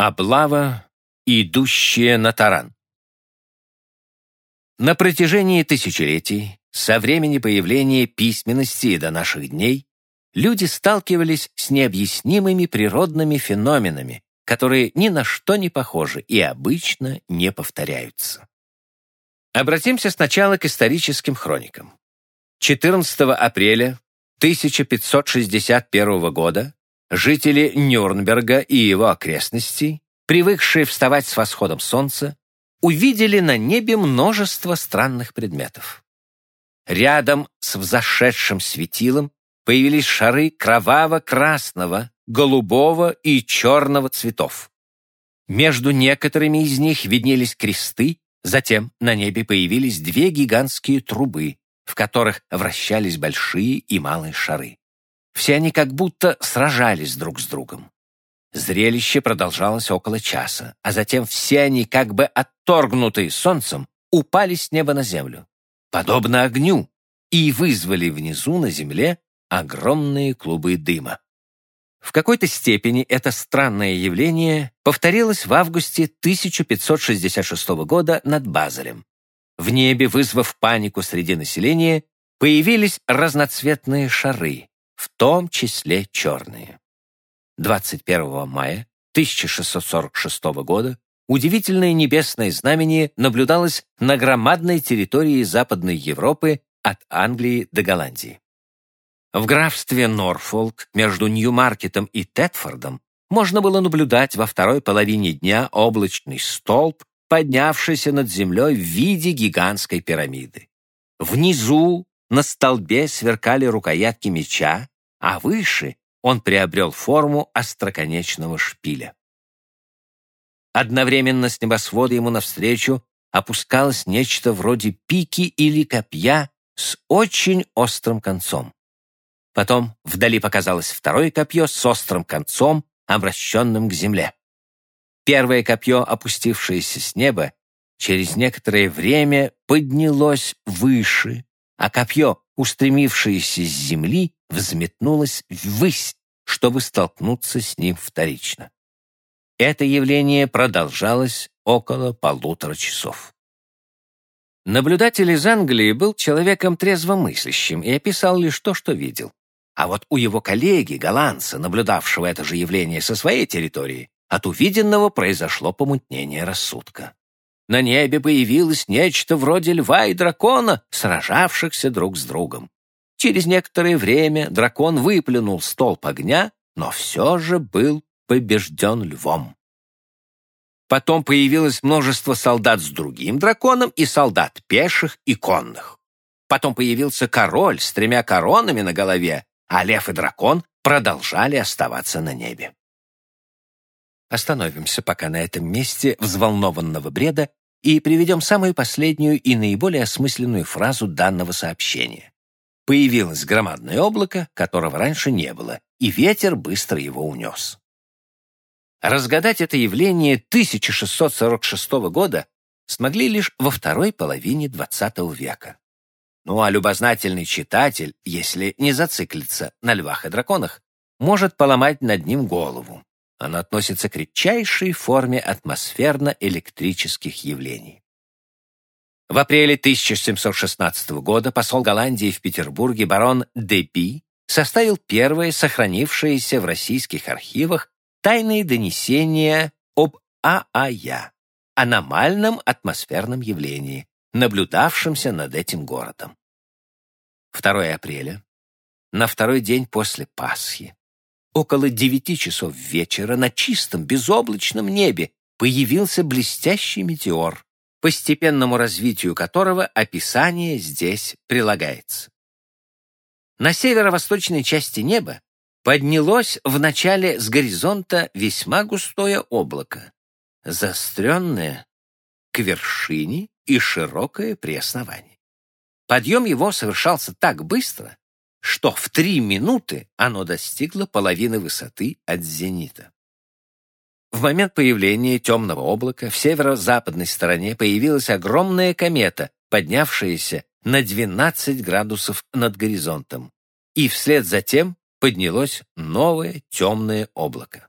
Облава, идущая на таран. На протяжении тысячелетий, со времени появления письменности до наших дней, люди сталкивались с необъяснимыми природными феноменами, которые ни на что не похожи и обычно не повторяются. Обратимся сначала к историческим хроникам. 14 апреля 1561 года Жители Нюрнберга и его окрестностей, привыкшие вставать с восходом солнца, увидели на небе множество странных предметов. Рядом с взошедшим светилом появились шары кроваво-красного, голубого и черного цветов. Между некоторыми из них виднелись кресты, затем на небе появились две гигантские трубы, в которых вращались большие и малые шары. Все они как будто сражались друг с другом. Зрелище продолжалось около часа, а затем все они, как бы отторгнутые солнцем, упали с неба на землю, подобно огню, и вызвали внизу на земле огромные клубы дыма. В какой-то степени это странное явление повторилось в августе 1566 года над Базелем. В небе, вызвав панику среди населения, появились разноцветные шары, в том числе черные. 21 мая 1646 года удивительное небесное знамение наблюдалось на громадной территории Западной Европы от Англии до Голландии. В графстве Норфолк между Ньюмаркетом и Тетфордом можно было наблюдать во второй половине дня облачный столб, поднявшийся над землей в виде гигантской пирамиды. Внизу на столбе сверкали рукоятки меча, а выше он приобрел форму остроконечного шпиля. Одновременно с небосвода ему навстречу опускалось нечто вроде пики или копья с очень острым концом. Потом вдали показалось второе копье с острым концом, обращенным к земле. Первое копье, опустившееся с неба, через некоторое время поднялось выше, а копье, устремившееся с земли, взметнулось ввысь, чтобы столкнуться с ним вторично. Это явление продолжалось около полутора часов. Наблюдатель из Англии был человеком трезвомыслящим и описал лишь то, что видел. А вот у его коллеги, голландца, наблюдавшего это же явление со своей территории, от увиденного произошло помутнение рассудка. На небе появилось нечто вроде льва и дракона, сражавшихся друг с другом. Через некоторое время дракон выплюнул столб огня, но все же был побежден львом. Потом появилось множество солдат с другим драконом и солдат пеших и конных. Потом появился король с тремя коронами на голове, а лев и дракон продолжали оставаться на небе. Остановимся пока на этом месте взволнованного бреда и приведем самую последнюю и наиболее осмысленную фразу данного сообщения. Появилось громадное облако, которого раньше не было, и ветер быстро его унес. Разгадать это явление 1646 года смогли лишь во второй половине XX века. Ну а любознательный читатель, если не зациклится на львах и драконах, может поломать над ним голову. Она относится к редчайшей форме атмосферно-электрических явлений. В апреле 1716 года посол Голландии в Петербурге барон Депи составил первое сохранившееся в российских архивах тайные донесения об ААЯ, аномальном атмосферном явлении, наблюдавшемся над этим городом. 2 апреля, на второй день после Пасхи, Около девяти часов вечера на чистом безоблачном небе появился блестящий метеор, постепенному развитию которого описание здесь прилагается. На северо-восточной части неба поднялось вначале с горизонта весьма густое облако, заостренное к вершине и широкое при основании. Подъем его совершался так быстро, что в три минуты оно достигло половины высоты от зенита. В момент появления темного облака в северо-западной стороне появилась огромная комета, поднявшаяся на 12 градусов над горизонтом, и вслед за тем поднялось новое темное облако.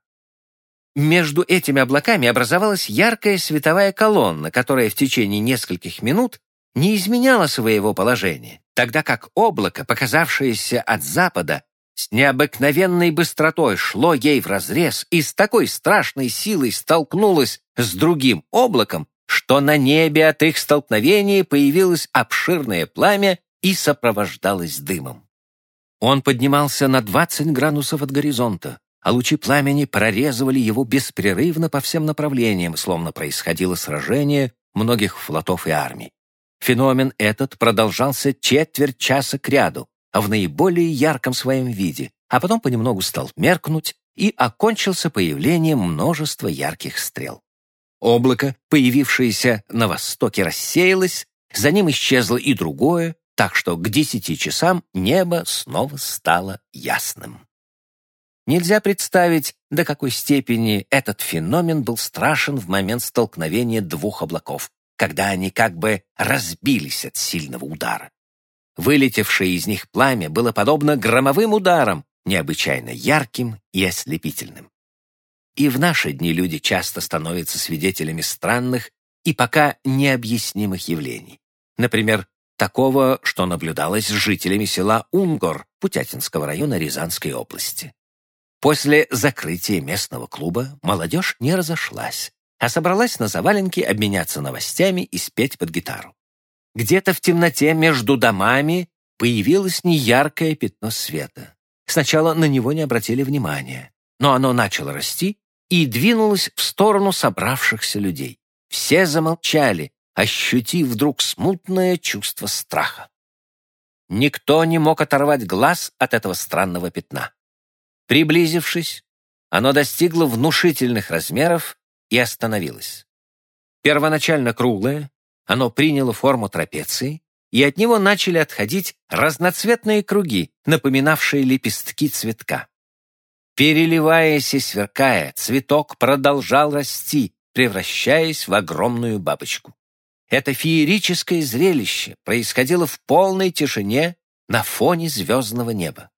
между этими облаками образовалась яркая световая колонна, которая в течение нескольких минут не изменяла своего положения, тогда как облако, показавшееся от запада, с необыкновенной быстротой шло ей вразрез и с такой страшной силой столкнулось с другим облаком, что на небе от их столкновения появилось обширное пламя и сопровождалось дымом. Он поднимался на 20 градусов от горизонта, а лучи пламени прорезывали его беспрерывно по всем направлениям, словно происходило сражение многих флотов и армий. Феномен этот продолжался четверть часа кряду, а в наиболее ярком своем виде, а потом понемногу стал меркнуть и окончился появлением множества ярких стрел. Облако, появившееся на востоке, рассеялось, за ним исчезло и другое, так что к десяти часам небо снова стало ясным. Нельзя представить, до какой степени этот феномен был страшен в момент столкновения двух облаков, когда они как бы разбились от сильного удара. Вылетевшее из них пламя было подобно громовым ударам, необычайно ярким и ослепительным. И в наши дни люди часто становятся свидетелями странных и пока необъяснимых явлений. Например, такого, что наблюдалось с жителями села Унгор Путятинского района Рязанской области. После закрытия местного клуба молодежь не разошлась, а собралась на заваленке обменяться новостями и спеть под гитару. Где-то в темноте между домами появилось неяркое пятно света. Сначала на него не обратили внимания, но оно начало расти и двинулось в сторону собравшихся людей. Все замолчали, ощутив вдруг смутное чувство страха. Никто не мог оторвать глаз от этого странного пятна. Приблизившись, оно достигло внушительных размеров и остановилось. Первоначально круглое, оно приняло форму трапеции, и от него начали отходить разноцветные круги, напоминавшие лепестки цветка. Переливаясь и сверкая, цветок продолжал расти, превращаясь в огромную бабочку. Это феерическое зрелище происходило в полной тишине на фоне звездного неба.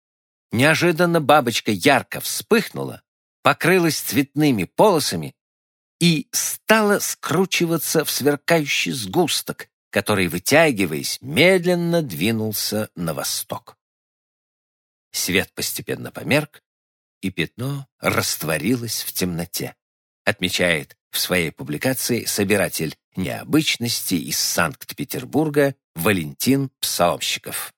Неожиданно бабочка ярко вспыхнула, покрылась цветными полосами и стала скручиваться в сверкающий сгусток, который, вытягиваясь, медленно двинулся на восток. Свет постепенно померк, и пятно растворилось в темноте, отмечает в своей публикации собиратель необычностей из Санкт-Петербурга Валентин Псаломщиков.